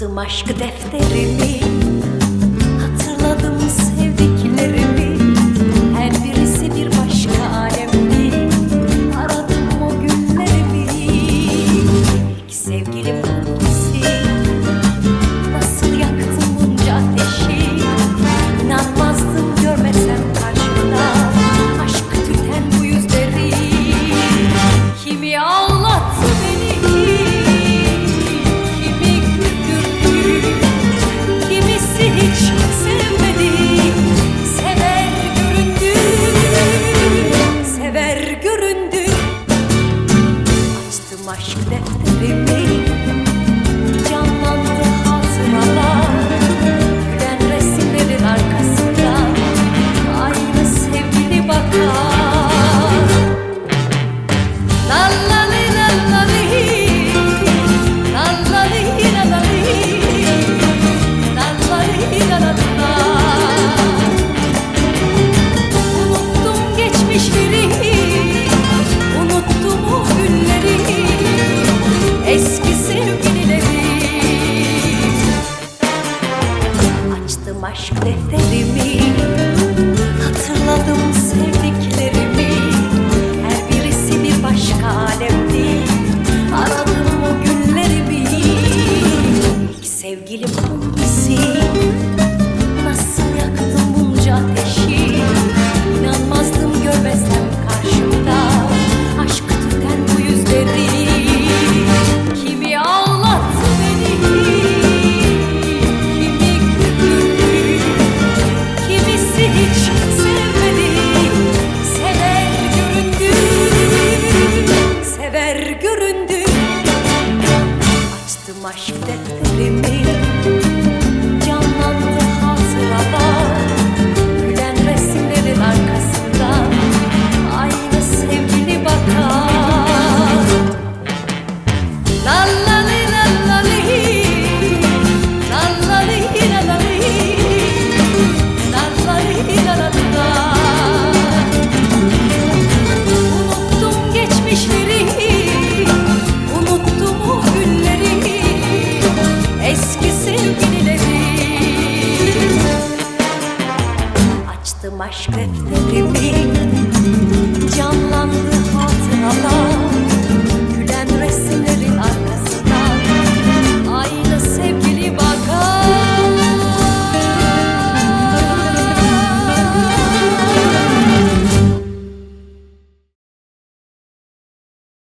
Yazdım aşk defterimi. desde el crecer. Maşkte elimi mais perto de mim.